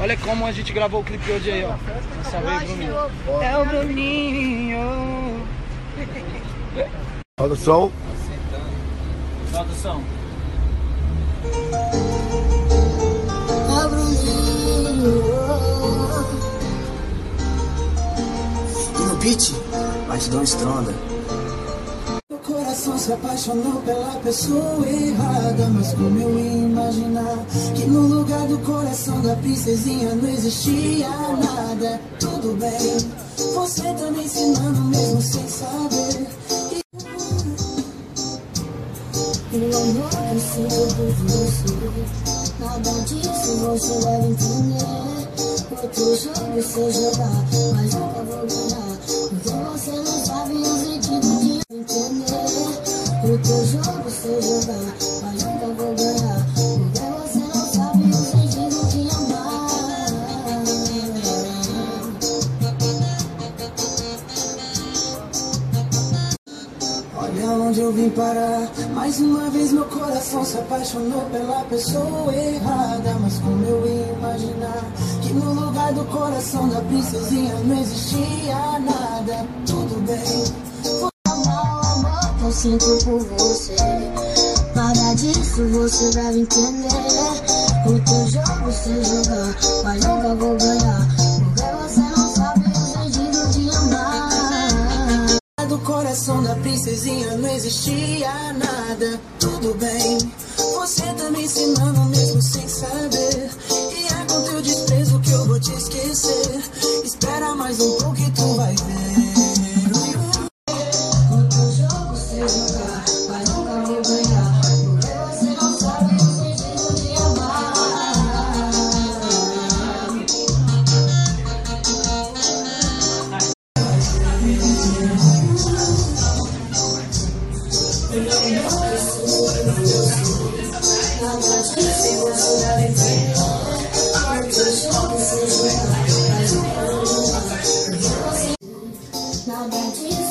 Olha como a gente gravou o clipe hoje aí, ó. Salve aí, Bruninho. É o Bruninho. Roda o som. Solta o som. É o Bruninho. E no beat, batidão estronda. Meu coração se apaixonou pela pessoa errada Mas como eu ia imaginar Que no lugar do coração da princesinha não existia nada? Tudo bem, você tá me ensinando mesmo sem saber. E o amor que sinto por você. Nada disso você deve entender. Outro jogo você jogar, mas nunca vou ganhar. Porque você não sabe o sentido de entender. O teu jogo você jogar, Olha onde eu vim parar. Mais uma vez meu coração se apaixonou pela pessoa errada. Mas como eu ia imaginar que no lugar do coração da princesinha não existia nada. Tudo bem. Vou amar o amor que eu sinto por você. Nada disso você deve entender. O teu jogo você jogar, mas nunca vou existia nada. Tudo bem, você tá me ensinando mesmo sem saber. E é com teu desprezo que eu vou te esquecer. Espera mais um pouco e tu vai ver. Now that